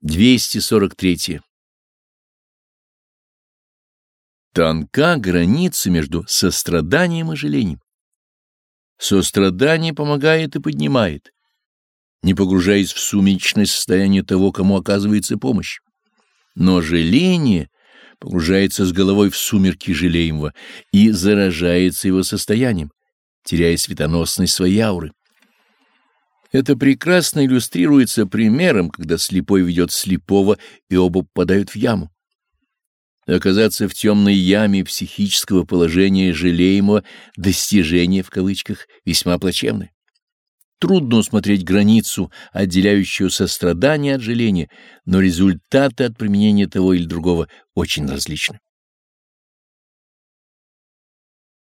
243. Тонка граница между состраданием и жалением. Сострадание помогает и поднимает, не погружаясь в сумеречное состояние того, кому оказывается помощь. Но жаление погружается с головой в сумерки жалеемого и заражается его состоянием, теряя светоносность своей ауры. Это прекрасно иллюстрируется примером, когда слепой ведет слепого, и оба попадают в яму. Оказаться в темной яме психического положения жалеемого достижения в кавычках весьма плачевны. Трудно усмотреть границу, отделяющую сострадание от жаления, но результаты от применения того или другого очень различны.